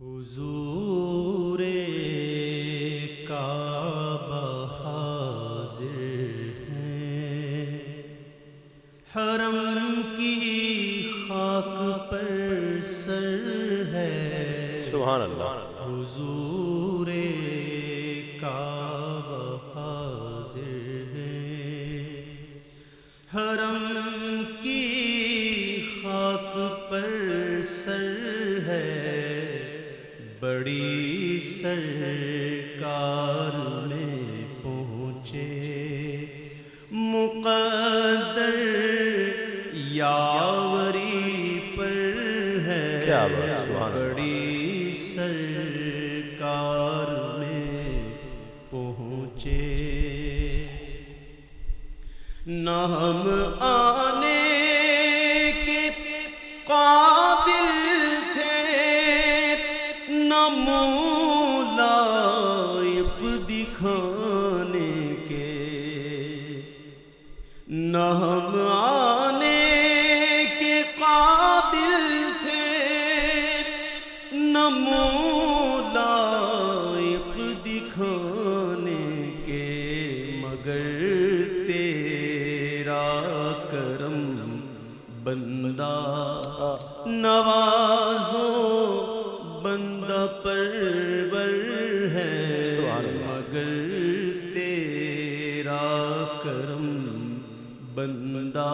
حضور کعبہ حاضر ہے۔ حرم کی خاک پر سر ہے۔ سبحان اللہ۔ حضور سرکار میں پہنچے۔ مقدر یاوری پر ہے۔ کیا۔ بڑی سرکار میں پہنچے۔ نہ ہم آنے کے قابل نہ ہم آنے کے قابل تھے نہ لائق دکھانے کے مگر تیرا کرم بندہ نوازو بندہ پرور ہے۔ مگر بندہ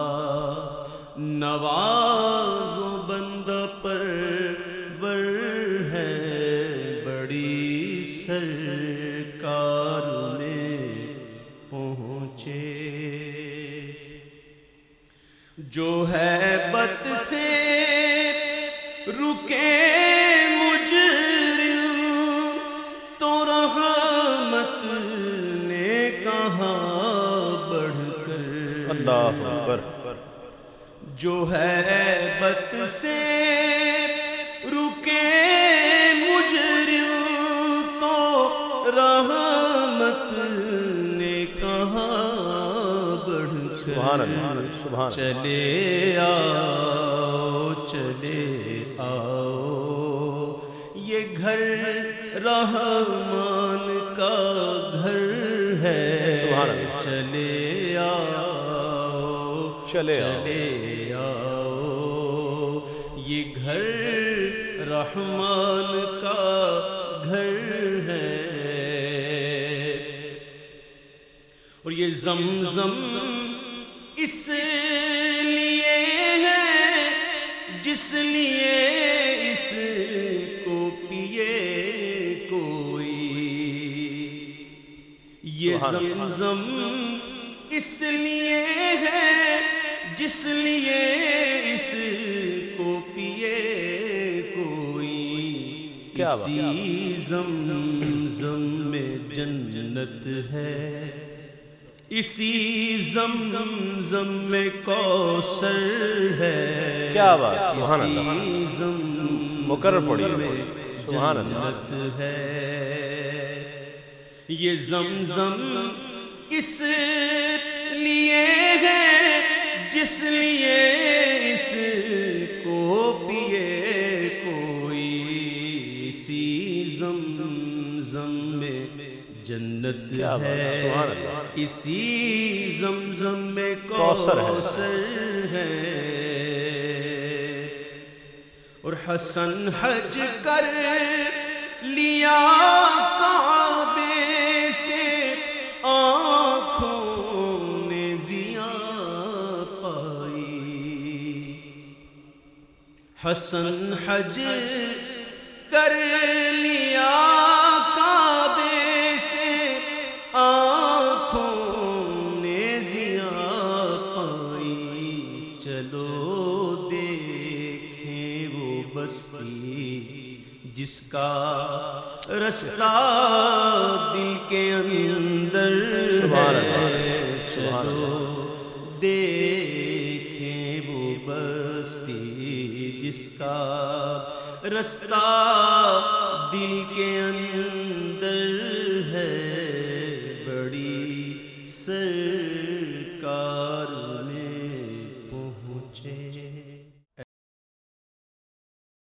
نوازو بندہ پرور ہے بڑی سرکار میں پہنچے۔ جو ہے بت سے رکے اللہ اکبر. جو ہے بت سے رکے مجرم تو رحمت نے کہا بڑھ سبحان اللہ سبحان اللہ. چلے آؤ چلے آؤ یہ گھر رحمان چلے آؤ۔ یہ گھر رحمان کا گھر ہے۔ اور یہ زمزم اس لیے ہے جس لیے اس کو پیے کوئی۔ یہ زمزم اس لیے جس لیے اس کو پیے کوئی کیا بات؟ اسی زمزم میں جنت ہے۔ اسی زمزم میں کوثر ہے۔ کیا بات؟ سبحان اللہ۔ زمزم مقرر پڑی۔ سبحان اللہ۔ جنت ہے۔ یہ زمزم اس لیے ہے جس لیے اس کو پیے کوئی اسی زمزم میں جنت ہے، اسی زمزم میں کوثر ہے۔ اور حسن حج کر لیا کعبے حسن حج کر لیا کعبے سے آنکھوں نے ضیا پائی۔ چلو دیکھیں وہ بستی جس کا رستہ دل کے اندر ہے۔ چلو دیکھیں وہ بستی جس کا رستہ دل کے اندر